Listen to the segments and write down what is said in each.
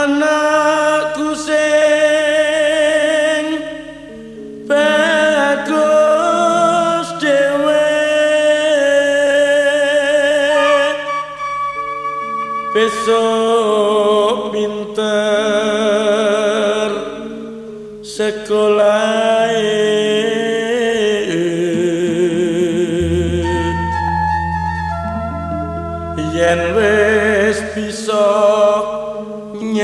anakku sing bagus dewe besok pinter sekolah yen wis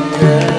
Yeah.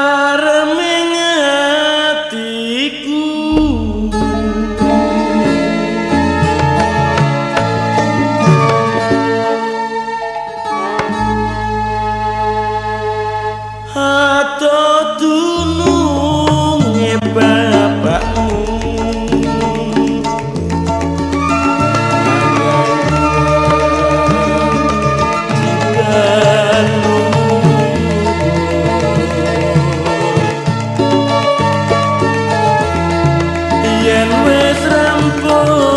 Para Oh.